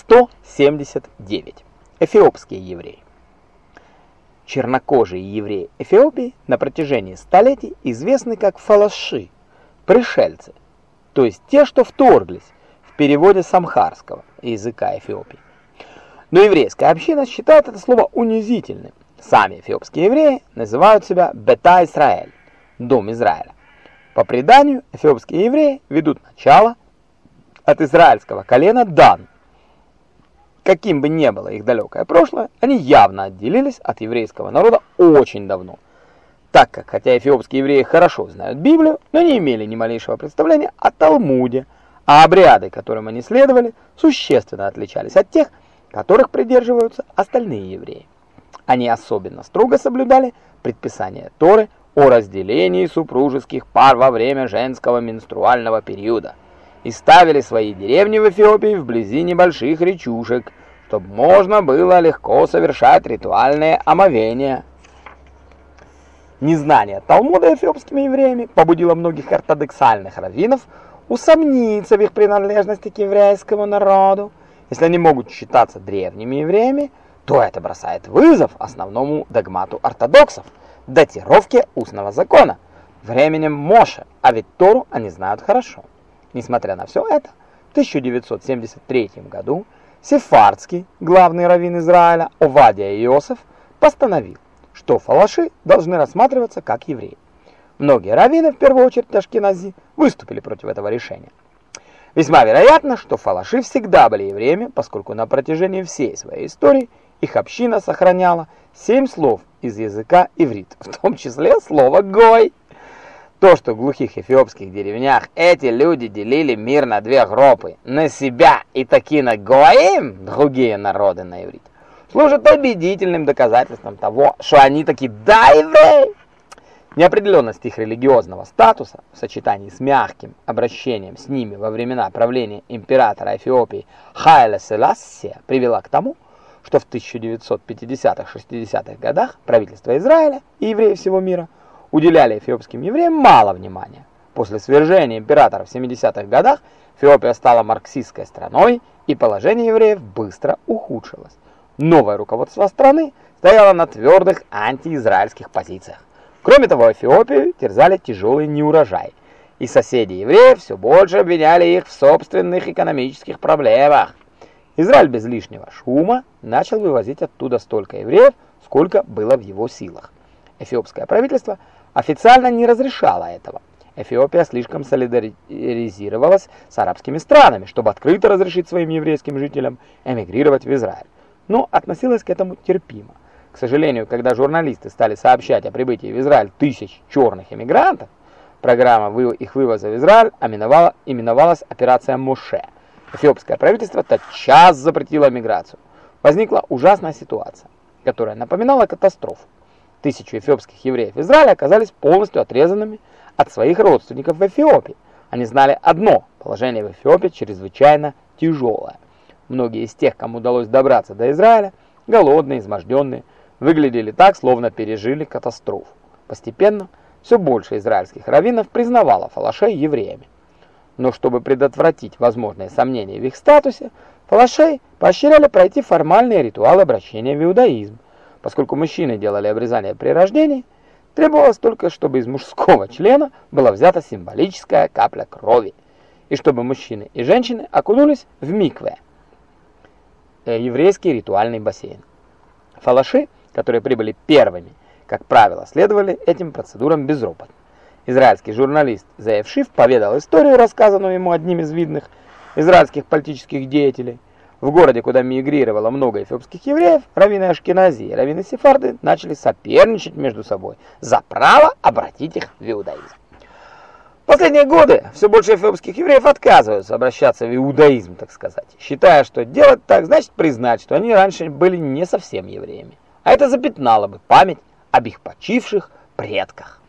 179. Эфиопские евреи. Чернокожие евреи Эфиопии на протяжении столетий известны как фалаши, пришельцы, то есть те, что вторглись в переводе с амхарского языка Эфиопии. Но еврейская община считает это слово унизительным. Сами эфиопские евреи называют себя Бета Исраэль, дом Израиля. По преданию, эфиопские евреи ведут начало от израильского колена Дан, Каким бы ни было их далекое прошлое, они явно отделились от еврейского народа очень давно. Так как, хотя эфиопские евреи хорошо знают Библию, но не имели ни малейшего представления о Талмуде, а обряды, которым они следовали, существенно отличались от тех, которых придерживаются остальные евреи. Они особенно строго соблюдали предписания Торы о разделении супружеских пар во время женского менструального периода и ставили свои деревни в Эфиопии вблизи небольших речушек, чтобы можно было легко совершать ритуальные омовения. Незнание Талмуда эфиопскими евреями побудило многих ортодоксальных раввинов усомниться в их принадлежности к еврейскому народу. Если они могут считаться древними евреями, то это бросает вызов основному догмату ортодоксов – датировке устного закона, временем Моше, а ведь Тору они знают хорошо. Несмотря на все это, в 1973 году Сефардский, главный раввин Израиля, Овадия Иосиф, постановил, что фалаши должны рассматриваться как евреи. Многие раввины, в первую очередь Ашкенази, выступили против этого решения. Весьма вероятно, что фалаши всегда были евреями, поскольку на протяжении всей своей истории их община сохраняла семь слов из языка иврит, в том числе слово «гой». То, что в глухих эфиопских деревнях эти люди делили мир на две группы, на себя и таки на Гоим, другие народы на иврите, служит убедительным доказательством того, что они таки дайвы. Неопределенность их религиозного статуса в сочетании с мягким обращением с ними во времена правления императора Эфиопии Хайле Селассия привела к тому, что в 1950-60-х годах правительство Израиля и евреи всего мира – уделяли эфиопским евреям мало внимания. После свержения императора в 70-х годах Эфиопия стала марксистской страной, и положение евреев быстро ухудшилось. Новое руководство страны стояло на твердых антиизраильских позициях. Кроме того, Эфиопию терзали тяжелый неурожай, и соседи евреев все больше обвиняли их в собственных экономических проблемах. Израиль без лишнего шума начал вывозить оттуда столько евреев, сколько было в его силах. Эфиопское правительство официально не разрешала этого. Эфиопия слишком солидаризировалась с арабскими странами, чтобы открыто разрешить своим еврейским жителям эмигрировать в Израиль. Но относилась к этому терпимо. К сожалению, когда журналисты стали сообщать о прибытии в Израиль тысяч черных эмигрантов, программа их вывоза в Израиль именовалась «Операция Моше». Эфиопское правительство тотчас запретило миграцию. Возникла ужасная ситуация, которая напоминала катастрофу. Тысячи эфиопских евреев Израиля оказались полностью отрезанными от своих родственников в Эфиопии. Они знали одно – положение в Эфиопии чрезвычайно тяжелое. Многие из тех, кому удалось добраться до Израиля, голодные, изможденные, выглядели так, словно пережили катастрофу. Постепенно все больше израильских раввинов признавало фалашей евреями. Но чтобы предотвратить возможные сомнения в их статусе, фалашей поощряли пройти формальные ритуалы обращения в иудаизм – Поскольку мужчины делали обрезание при рождении, требовалось только, чтобы из мужского члена была взята символическая капля крови, и чтобы мужчины и женщины окунулись в микве, э, еврейский ритуальный бассейн. Фалаши, которые прибыли первыми, как правило, следовали этим процедурам безропотно. Израильский журналист Заев Шиф поведал историю, рассказанную ему одним из видных израильских политических деятелей, в городе, куда мигрировало много эфиопских евреев, раввины Ашкенази и раввины Сефарды начали соперничать между собой за право обратить их в иудаизм. В последние годы все больше эфиопских евреев отказываются обращаться в иудаизм, так сказать, считая, что делать так значит признать, что они раньше были не совсем евреями. А это запятнало бы память об их почивших предках.